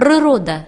природа.